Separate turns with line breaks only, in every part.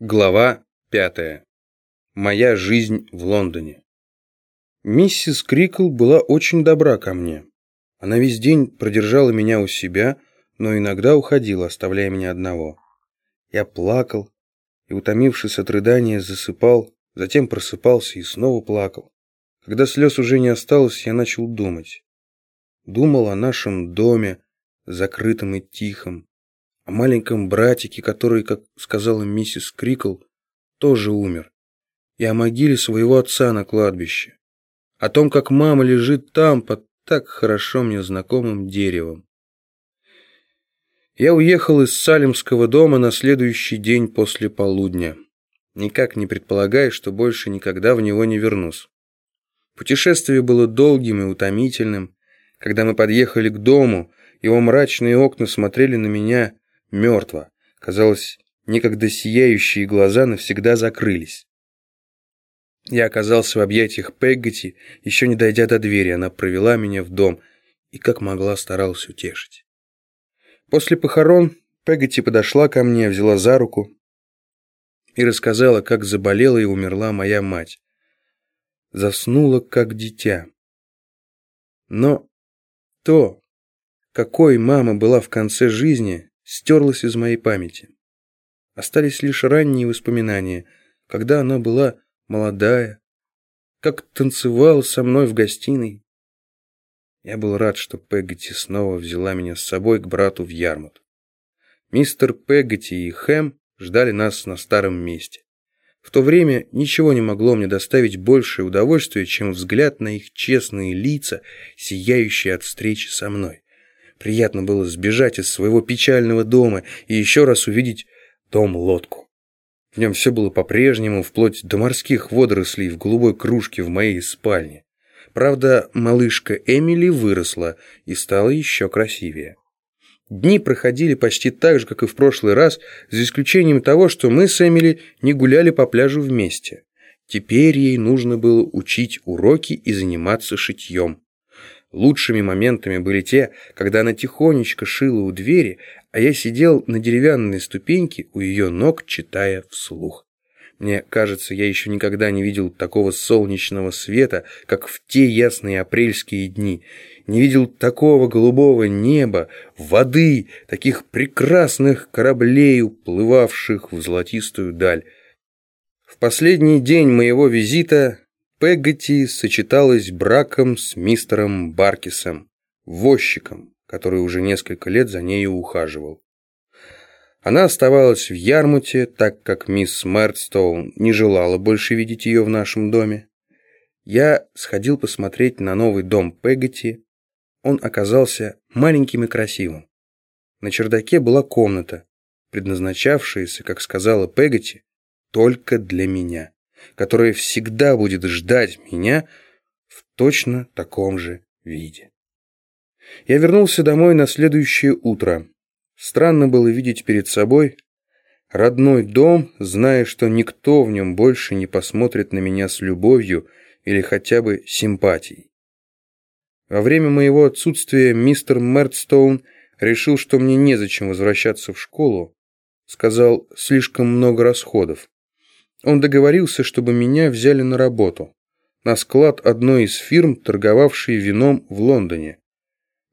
Глава пятая. Моя жизнь в Лондоне. Миссис Крикл была очень добра ко мне. Она весь день продержала меня у себя, но иногда уходила, оставляя меня одного. Я плакал и, утомившись от рыдания, засыпал, затем просыпался и снова плакал. Когда слез уже не осталось, я начал думать. Думал о нашем доме, закрытом и тихом, о маленьком братике, который, как сказала миссис Крикл, тоже умер, и о могиле своего отца на кладбище, о том, как мама лежит там под так хорошо мне знакомым деревом. Я уехал из Салемского дома на следующий день после полудня, никак не предполагая, что больше никогда в него не вернусь. Путешествие было долгим и утомительным. Когда мы подъехали к дому, его мрачные окна смотрели на меня мертво. Казалось, некогда сияющие глаза навсегда закрылись. Я оказался в объятиях Пеггати, еще не дойдя до двери, она провела меня в дом и как могла старалась утешить. После похорон Пеггати подошла ко мне, взяла за руку и рассказала, как заболела и умерла моя мать. Заснула, как дитя. Но то, какой мама была в конце жизни, стерлась из моей памяти. Остались лишь ранние воспоминания, когда она была молодая, как танцевала со мной в гостиной. Я был рад, что Пегати снова взяла меня с собой к брату в Ярмут. Мистер Пегати и Хэм ждали нас на старом месте. В то время ничего не могло мне доставить большее удовольствие, чем взгляд на их честные лица, сияющие от встречи со мной. Приятно было сбежать из своего печального дома и еще раз увидеть дом-лодку. В нем все было по-прежнему, вплоть до морских водорослей в голубой кружке в моей спальне. Правда, малышка Эмили выросла и стала еще красивее. Дни проходили почти так же, как и в прошлый раз, за исключением того, что мы с Эмили не гуляли по пляжу вместе. Теперь ей нужно было учить уроки и заниматься шитьем. Лучшими моментами были те, когда она тихонечко шила у двери, а я сидел на деревянной ступеньке у ее ног, читая вслух. Мне кажется, я еще никогда не видел такого солнечного света, как в те ясные апрельские дни. Не видел такого голубого неба, воды, таких прекрасных кораблей, уплывавших в золотистую даль. В последний день моего визита Пегати сочеталась браком с мистером Баркисом, возчиком, который уже несколько лет за нею ухаживал. Она оставалась в Ярмуте, так как мисс Мертстоун не желала больше видеть ее в нашем доме. Я сходил посмотреть на новый дом Пегати. Он оказался маленьким и красивым. На чердаке была комната, предназначавшаяся, как сказала Пегати, только для меня которая всегда будет ждать меня в точно таком же виде. Я вернулся домой на следующее утро. Странно было видеть перед собой родной дом, зная, что никто в нем больше не посмотрит на меня с любовью или хотя бы симпатией. Во время моего отсутствия мистер Мертстоун решил, что мне незачем возвращаться в школу, сказал слишком много расходов. Он договорился, чтобы меня взяли на работу, на склад одной из фирм, торговавшей вином в Лондоне.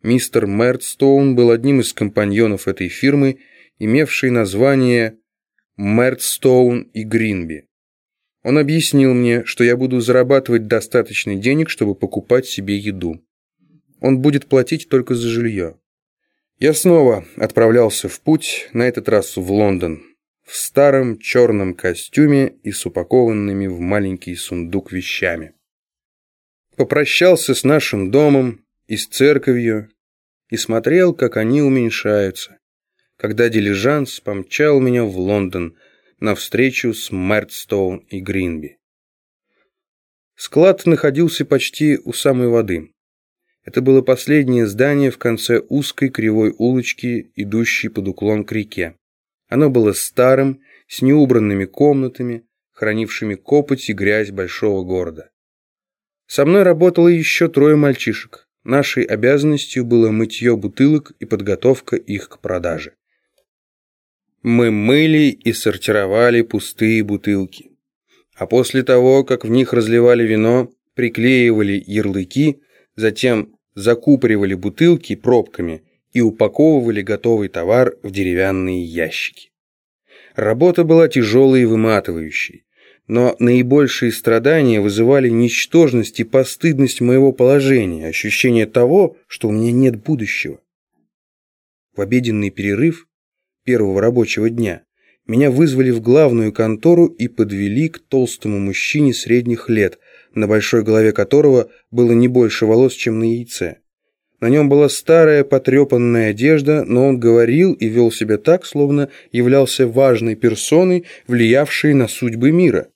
Мистер Мертстоун был одним из компаньонов этой фирмы, имевшей название Мертстоун и Гринби. Он объяснил мне, что я буду зарабатывать достаточно денег, чтобы покупать себе еду. Он будет платить только за жилье. Я снова отправлялся в путь, на этот раз в Лондон в старом черном костюме и с упакованными в маленький сундук вещами. Попрощался с нашим домом и с церковью и смотрел, как они уменьшаются, когда дилижанс помчал меня в Лондон на встречу с Мертстоун и Гринби. Склад находился почти у самой воды. Это было последнее здание в конце узкой кривой улочки, идущей под уклон к реке. Оно было старым, с неубранными комнатами, хранившими копоть и грязь большого города. Со мной работало еще трое мальчишек. Нашей обязанностью было мытье бутылок и подготовка их к продаже. Мы мыли и сортировали пустые бутылки. А после того, как в них разливали вино, приклеивали ярлыки, затем закупоривали бутылки пробками и упаковывали готовый товар в деревянные ящики. Работа была тяжелой и выматывающей, но наибольшие страдания вызывали ничтожность и постыдность моего положения, ощущение того, что у меня нет будущего. В обеденный перерыв первого рабочего дня меня вызвали в главную контору и подвели к толстому мужчине средних лет, на большой голове которого было не больше волос, чем на яйце. На нем была старая потрепанная одежда, но он говорил и вел себя так, словно являлся важной персоной, влиявшей на судьбы мира.